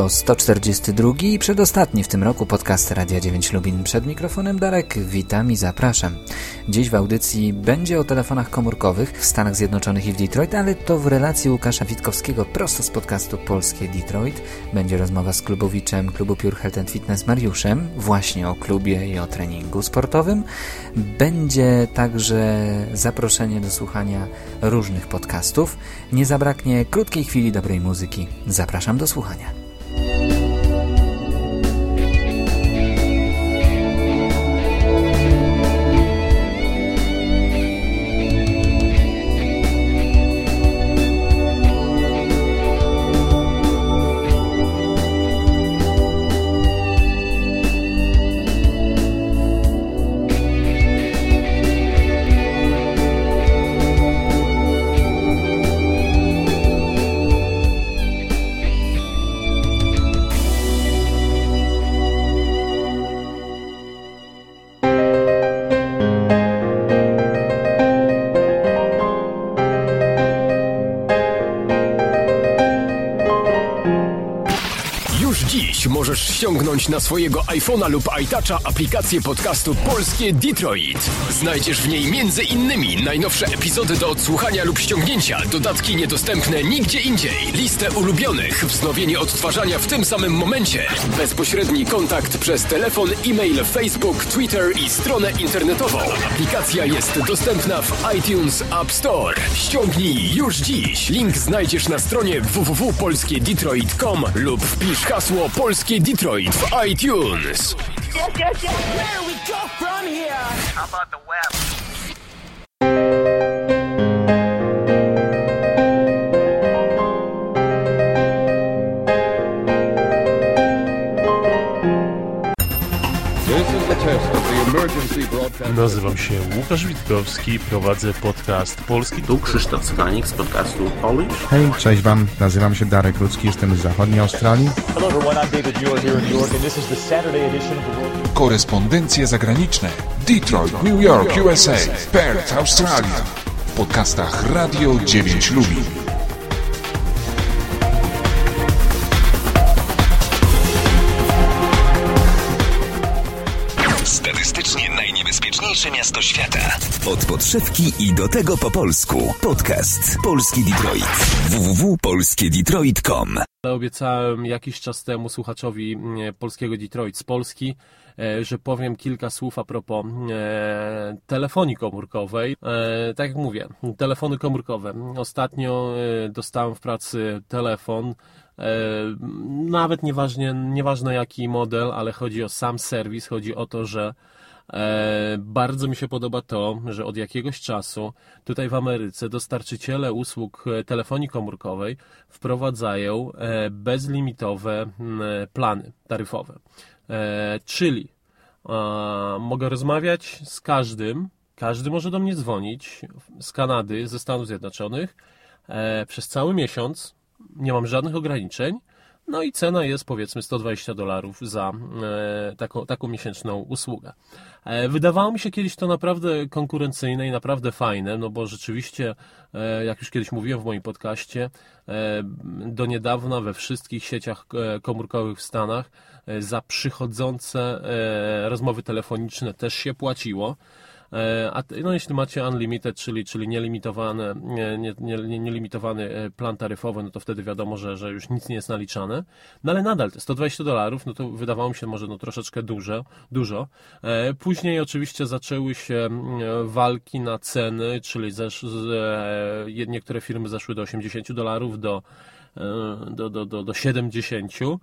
To 142 i przedostatni w tym roku podcast Radia 9 Lubin. Przed mikrofonem Darek, witam i zapraszam. Dziś w audycji będzie o telefonach komórkowych w Stanach Zjednoczonych i w Detroit, ale to w relacji Łukasza Witkowskiego prosto z podcastu Polskie Detroit. Będzie rozmowa z klubowiczem klubu Pure Health and Fitness Mariuszem właśnie o klubie i o treningu sportowym. Będzie także zaproszenie do słuchania różnych podcastów. Nie zabraknie krótkiej chwili dobrej muzyki. Zapraszam do słuchania. Ściągnąć na swojego iPhone'a lub iToucha aplikację podcastu Polskie Detroit. Znajdziesz w niej między innymi najnowsze epizody do odsłuchania lub ściągnięcia, dodatki niedostępne nigdzie indziej, listę ulubionych, wznowienie odtwarzania w tym samym momencie, bezpośredni kontakt przez telefon, e-mail, Facebook, Twitter i stronę internetową. Aplikacja jest dostępna w iTunes App Store. Ściągnij już dziś. Link znajdziesz na stronie www.polskiedetroit.com lub wpisz hasło Polskie Detroit w iTunes. Yes, yes, yes. Where we go from here? How about the web? Nazywam się Łukasz Witkowski, prowadzę podcast Polski. Tu Krzysztof Skanik z podcastu Polish. Hej, cześć Wam, nazywam się Darek Ludzki, jestem z zachodniej Australii. Hello everyone, I'm David Muir here in New York and this is the Saturday edition of the World... Korespondencje zagraniczne. Detroit, New York, USA, Perth, Australia. W podcastach Radio 9 Lubi. Najniebezpieczniejsze miasto świata. Od podszewki i do tego po polsku. Podcast Polski Detroit. www.polskiedetroit.com Obiecałem jakiś czas temu słuchaczowi mm, polskiego Detroit z Polski, e, że powiem kilka słów a propos e, telefonii komórkowej. E, tak jak mówię, telefony komórkowe. Ostatnio dostałem w pracy telefon, nawet nieważnie, nieważne jaki model, ale chodzi o sam serwis, chodzi o to, że E, bardzo mi się podoba to, że od jakiegoś czasu tutaj w Ameryce dostarczyciele usług e, telefonii komórkowej wprowadzają e, bezlimitowe plany taryfowe. Czyli mogę rozmawiać z każdym, każdy może do mnie dzwonić z Kanady, ze Stanów Zjednoczonych przez cały miesiąc. Nie mam żadnych ograniczeń no i cena jest powiedzmy 120 dolarów za e, taką, taką miesięczną usługę. E, wydawało mi się kiedyś to naprawdę konkurencyjne i naprawdę fajne, no bo rzeczywiście, e, jak już kiedyś mówiłem w moim podcaście, do niedawna we wszystkich sieciach komórkowych w Stanach za przychodzące rozmowy telefoniczne też się płaciło. E, a no, jeśli macie unlimited, czyli, czyli nielimitowane, nie, nie, nie, nielimitowany e, plan taryfowy, no to wtedy wiadomo, że, że już nic nie jest naliczane. No ale nadal te 120 dolarów, no to wydawało mi się może no, troszeczkę dużo. dużo. E, później oczywiście zaczęły się walki na ceny, czyli zesz, niektóre firmy zeszły do 80 dolarów, do do, do, do, do 70, e,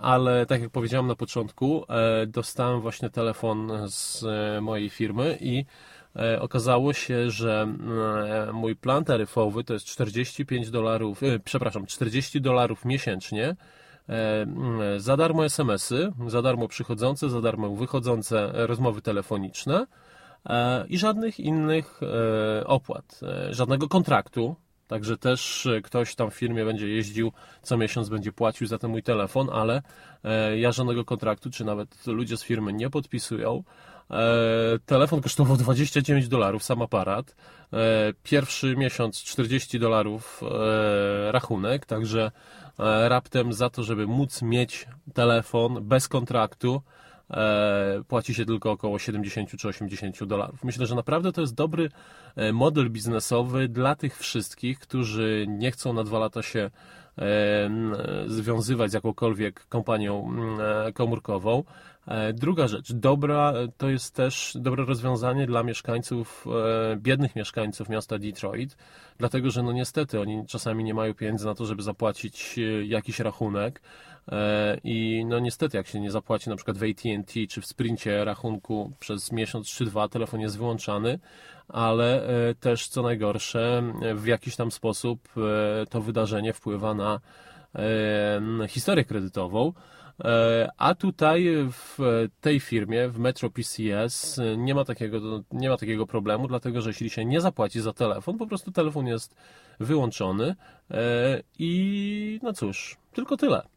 ale tak jak powiedziałem na początku, e, dostałem właśnie telefon z e, mojej firmy i okazało się, że mój plan taryfowy to jest 45 dolarów, przepraszam, 40 dolarów miesięcznie, za darmo SMS-y, za darmo przychodzące, za darmo wychodzące rozmowy telefoniczne i żadnych innych opłat, żadnego kontraktu, Także też e, ktoś tam w firmie będzie jeździł, co miesiąc będzie płacił za ten mój telefon, ale e, ja żadnego kontraktu, czy nawet ludzie z firmy nie podpisują. telefon kosztował 29 dolarów, sam aparat. Pierwszy miesiąc 40 dolarów rachunek, także raptem za to, żeby móc mieć telefon bez kontraktu, E, płaci się tylko około 70 czy 80 dolarów. Myślę, że naprawdę to jest dobry e, model biznesowy dla tych wszystkich, którzy nie chcą na dwa lata się e, związywać z jakąkolwiek kompanią komórkową. Druga rzecz, dobra, to jest też dobre rozwiązanie dla mieszkańców, biednych mieszkańców miasta Detroit, dlatego że no niestety oni czasami nie mają pieniędzy na to, żeby zapłacić jakiś rachunek, E, I no niestety, jak się nie zapłaci na przykład w AT&T czy w Sprincie rachunku przez miesiąc czy dwa, telefon jest wyłączany, ale e, też co najgorsze, w jakiś tam sposób e, to wydarzenie wpływa na historię kredytową. A tutaj w tej firmie, w Metro PCS, nie ma, takiego, nie ma takiego problemu, dlatego że jeśli się nie zapłaci za telefon, po prostu telefon jest wyłączony i no cóż, tylko tyle.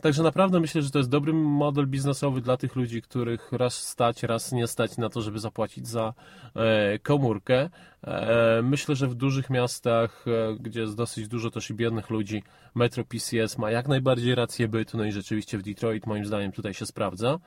Także naprawdę myślę, że to jest dobry model biznesowy dla tych ludzi, których raz stać, raz nie stać na to, żeby zapłacić za e, komórkę. E, myślę, że w dużych miastach, e, gdzie jest dosyć dużo też i biednych ludzi, Metro PCS ma jak najbardziej rację bytu, no i rzeczywiście w Detroit moim zdaniem tutaj się sprawdza.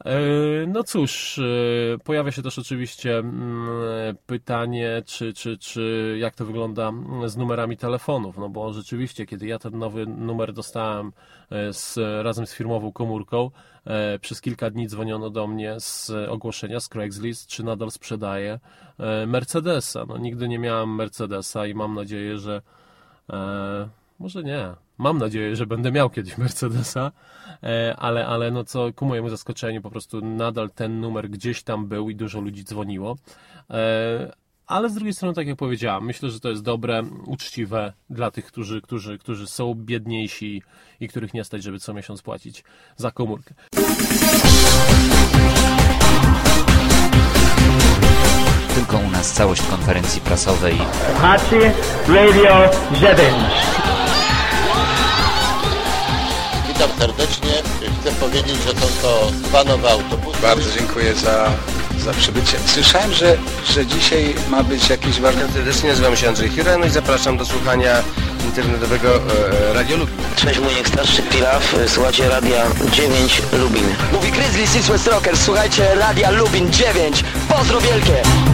E, no cóż, e, pojawia się też oczywiście mm, pytanie, czy, czy, czy jak to wygląda z numerami telefonów, no bo rzeczywiście, kiedy ja ten nowy numer dostałem e, z, razem z firmową komórką, przez kilka dni dzwoniono do mnie z ogłoszenia z Craigslist, czy nadal sprzedaję Mercedesa. No nigdy nie miałem Mercedesa i mam nadzieję, że może nie. Mam nadzieję, że będę miał kiedyś Mercedesa, e, ale, ale no co ku mojemu zaskoczeniu po prostu nadal ten numer gdzieś tam był i dużo ludzi dzwoniło. E, ale z drugiej strony, tak jak powiedziałam, myślę, że to jest dobre, uczciwe dla tych, którzy, którzy, którzy są biedniejsi i których nie stać, żeby co miesiąc płacić za komórkę. Tylko u nas całość konferencji prasowej. Macie Radio 9. serdecznie. Chcę powiedzieć, że są to dwa nowe autobusy. Bardzo dziękuję za, za przybycie. Słyszałem, że, że dzisiaj ma być jakiś ważny... Serdecznie nazywam się Andrzej Hirano i zapraszam do słuchania internetowego e, Radio Lubin. Cześć, mój starszy Pilaw, słuchajcie Radia 9 Lubin. Mówi Grizzly Six West Rockers, słuchajcie Radia Lubin 9. Pozdro wielkie!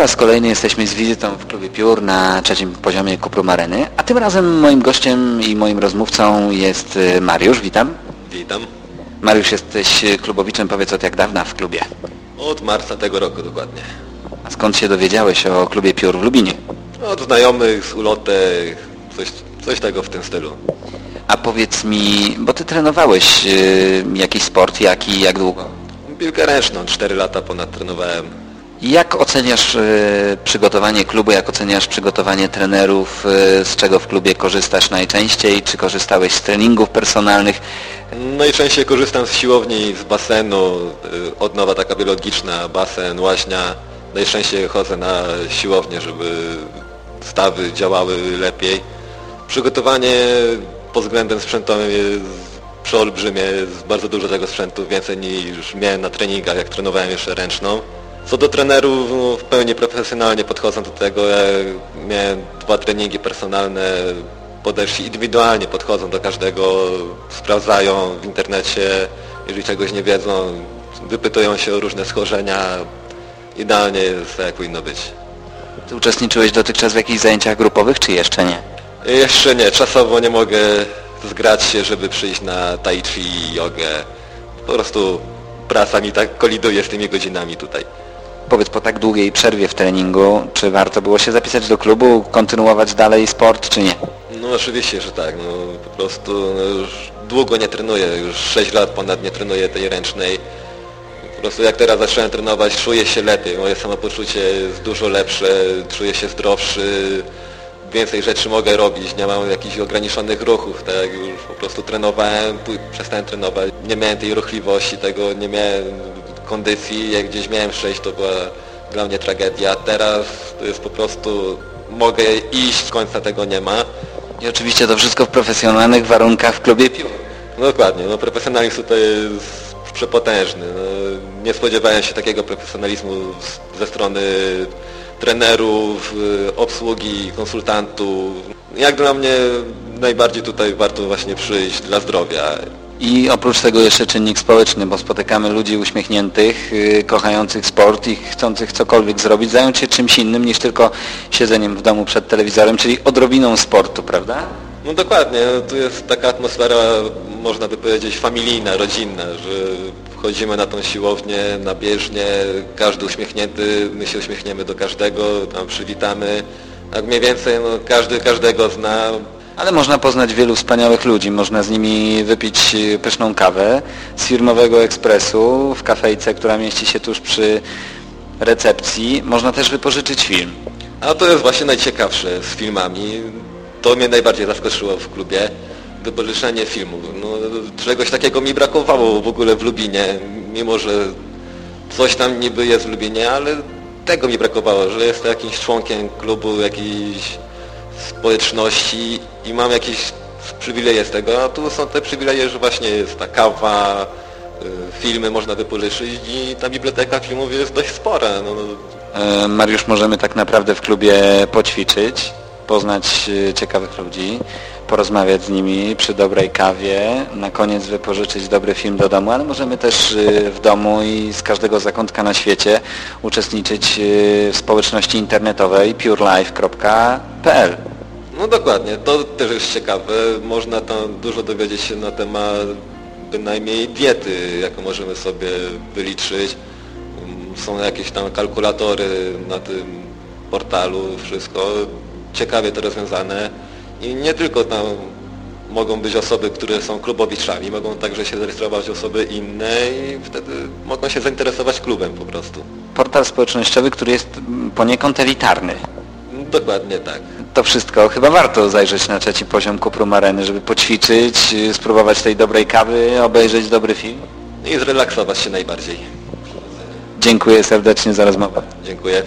Raz kolejny jesteśmy z wizytą w klubie Piór na trzecim poziomie Kuprum Areny, a tym razem moim gościem i moim rozmówcą jest y, Mariusz. Witam. Witam. Mariusz, jesteś klubowiczem, powiedz od jak dawna w klubie? Od marca tego roku dokładnie. A skąd się dowiedziałeś o klubie Piór w Lubinie? Od znajomych, z ulotek, coś, coś tego w tym stylu. A powiedz mi, bo ty trenowałeś y, jakiś sport, jaki, jak długo? Piłkę ręczną, 4 lata ponad trenowałem. Jak oceniasz y, przygotowanie klubu, jak oceniasz przygotowanie trenerów, y, z czego w klubie korzystasz najczęściej, czy korzystałeś z treningów personalnych? Najczęściej korzystam z siłowni, z basenu, y, odnowa taka biologiczna, basen, łaźnia. Najczęściej chodzę na siłownię, żeby stawy działały lepiej. Przygotowanie pod względem sprzętowym jest przeolbrzymie, jest bardzo dużo tego sprzętu, więcej niż miałem na treningach, jak trenowałem jeszcze ręczną. Co do trenerów, no, w pełni profesjonalnie podchodzą do tego. Ja miałem dwa treningi personalne, podeszli indywidualnie podchodzą do każdego, sprawdzają w internecie, jeżeli czegoś nie wiedzą, wypytują się o różne schorzenia. Idealnie jest jak powinno być. Ty uczestniczyłeś dotychczas w jakichś zajęciach grupowych, czy jeszcze nie? Jeszcze nie. Czasowo nie mogę zgrać się, żeby przyjść na tai chi i jogę. Po prostu praca mi tak koliduje z tymi godzinami tutaj. Powiedz po tak długiej przerwie w treningu, czy warto było się zapisać do klubu, kontynuować dalej sport, czy nie? No oczywiście, że tak. No, po prostu no, już długo nie trenuję, już 6 lat ponad nie trenuję tej ręcznej. Po prostu jak teraz zacząłem trenować, czuję się lepiej, moje samopoczucie jest dużo lepsze, czuję się zdrowszy, więcej rzeczy mogę robić, nie mam jakichś ograniczonych ruchów, tak już po prostu trenowałem, przestałem trenować, nie miałem tej ruchliwości, tego nie miałem kondycji, jak gdzieś miałem przejść, to była dla mnie tragedia. Teraz to jest po prostu, mogę iść, końca tego nie ma. I oczywiście to wszystko w profesjonalnych warunkach w klubie pił. No dokładnie, no profesjonalizm tutaj jest przepotężny. No, nie spodziewałem się takiego profesjonalizmu ze strony trenerów, obsługi, konsultantów. Jak dla mnie najbardziej tutaj warto właśnie przyjść dla zdrowia. I oprócz tego jeszcze czynnik społeczny, bo spotykamy ludzi uśmiechniętych, yy, kochających sport i chcących cokolwiek zrobić, zająć się czymś innym niż tylko siedzeniem w domu przed telewizorem, czyli odrobiną sportu, prawda? No dokładnie, tu jest taka atmosfera, można by powiedzieć, familijna, rodzinna, że wchodzimy na tą siłownię, na bieżnię, każdy uśmiechnięty, my się uśmiechniemy do każdego, tam przywitamy, tak mniej więcej no, każdy każdego zna. Ale można poznać wielu wspaniałych ludzi, można z nimi wypić pyszną kawę z firmowego ekspresu w kafejce, która mieści się tuż przy recepcji. Można też wypożyczyć film. A to jest właśnie najciekawsze z filmami. To mnie najbardziej zaskoczyło w klubie wypożyczenie filmu. No, czegoś takiego mi brakowało w ogóle w Lubinie, mimo że coś tam niby jest w Lubinie, ale tego mi brakowało, że jestem jakimś członkiem klubu, jakiejś społeczności i mam jakieś przywileje z tego, a tu są te przywileje, że właśnie jest ta kawa, y, filmy można wypożyczyć i ta biblioteka filmów jest dość spora. No. E, Mariusz, możemy tak naprawdę w klubie poćwiczyć, poznać y, ciekawych ludzi, porozmawiać z nimi przy dobrej kawie, na koniec wypożyczyć dobry film do domu, ale możemy też y, w domu i z każdego zakątka na świecie uczestniczyć w społeczności internetowej purelife.pl No dokładnie, to też jest ciekawe. Można tam dużo dowiedzieć się na temat bynajmniej diety, jaką możemy sobie wyliczyć. Są jakieś tam kalkulatory na tym portalu, wszystko ciekawie to rozwiązane. I nie tylko tam mogą być osoby, które są klubowiczami, mogą także się zarejestrować osoby inne i wtedy mogą się zainteresować klubem po prostu. Portal społecznościowy, który jest poniekąd elitarny. Dokładnie tak. To wszystko. Chyba warto zajrzeć na trzeci poziom Kuprum Areny, żeby poćwiczyć, spróbować tej dobrej kawy, obejrzeć dobry film. I zrelaksować się najbardziej. Dziękuję serdecznie za rozmowę. Dziękuję.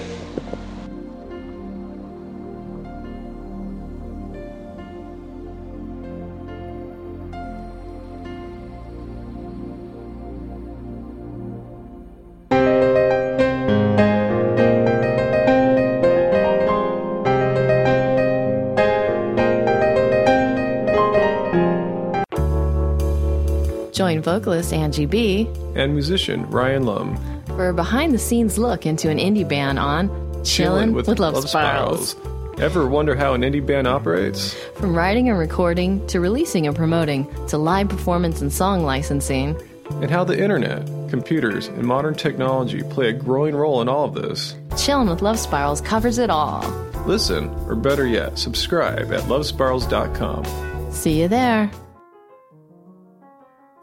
Vocalist Angie B. and musician Ryan Lum for a behind the scenes look into an indie band on Chillin' with, Love, Spirals. Ever wonder how an indie band operates? From writing and recording to releasing and promoting to live performance and song licensing. And how the internet, computers, and modern technology play a growing role in all of this. Chillin' with Love Spirals covers it all. Listen, or better yet, subscribe at lovespirals.com. See you there.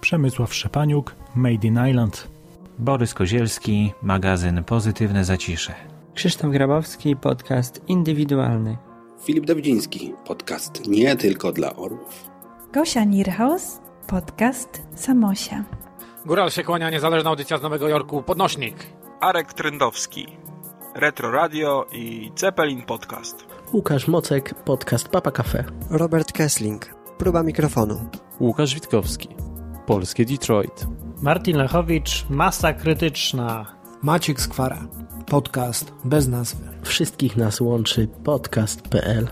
Przemysław Szepaniuk, Made in Island. Borys Kozielski, magazyn Pozytywne Zacisze. Krzysztof Grabowski, podcast indywidualny. Filip Dawidziński, podcast nie tylko dla orłów. Gosia Nierhaus, podcast Samosia. Góral się kłania, niezależna audycja z Nowego Jorku, Podnośnik. Arek Trendowski, Retro Radio i Zeppelin Podcast. Łukasz Mocek, podcast Papa Cafe. Robert Kessling, próba mikrofonu. Łukasz Witkowski, Polskie Detroit. Martin Lechowicz, Masa Krytyczna. Maciek Skwara, podcast bez nazwy. Wszystkich nas łączy podcast.pl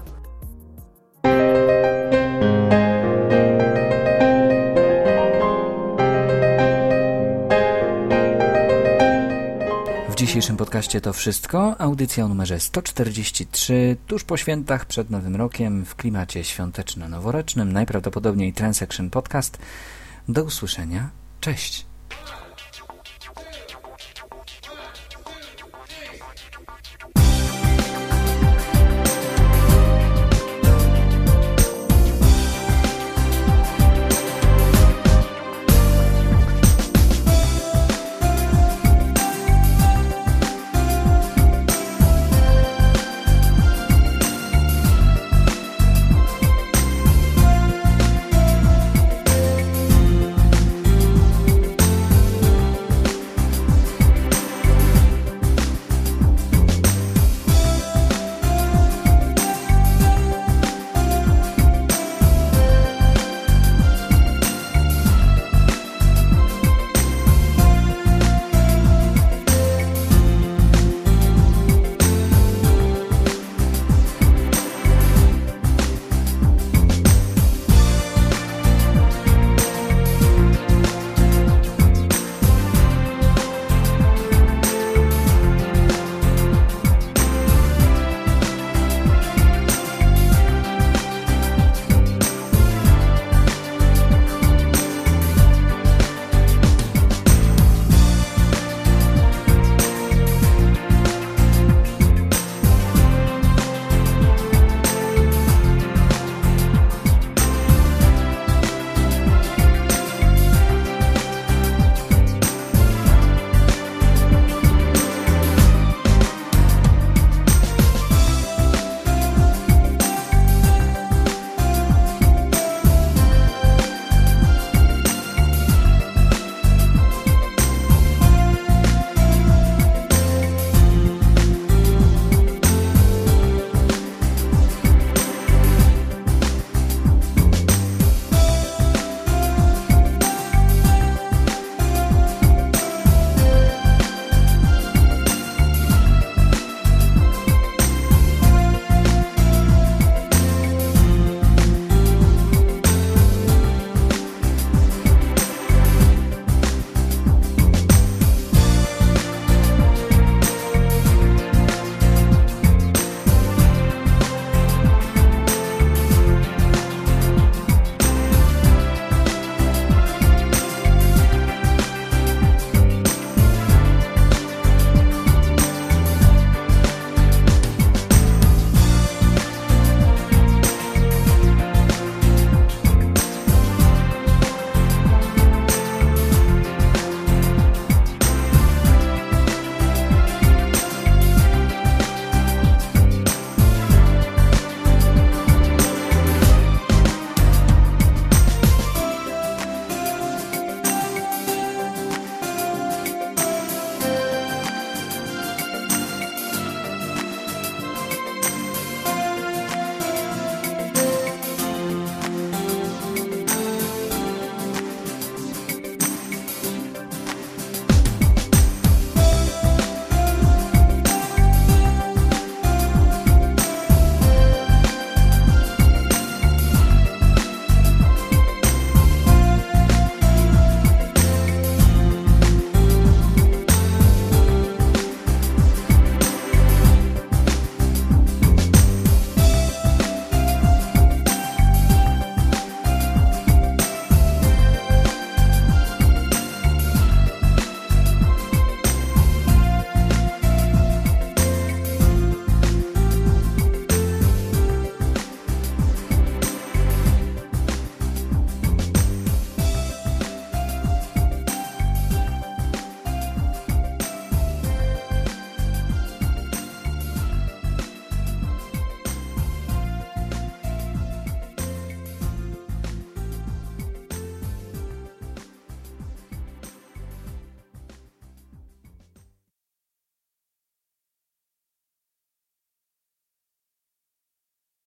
W dzisiejszym podcaście to wszystko. Audycja o numerze 143, tuż po świętach, przed Nowym Rokiem, w klimacie świąteczno-noworocznym, najprawdopodobniej Transaction Podcast. Do usłyszenia. Cześć.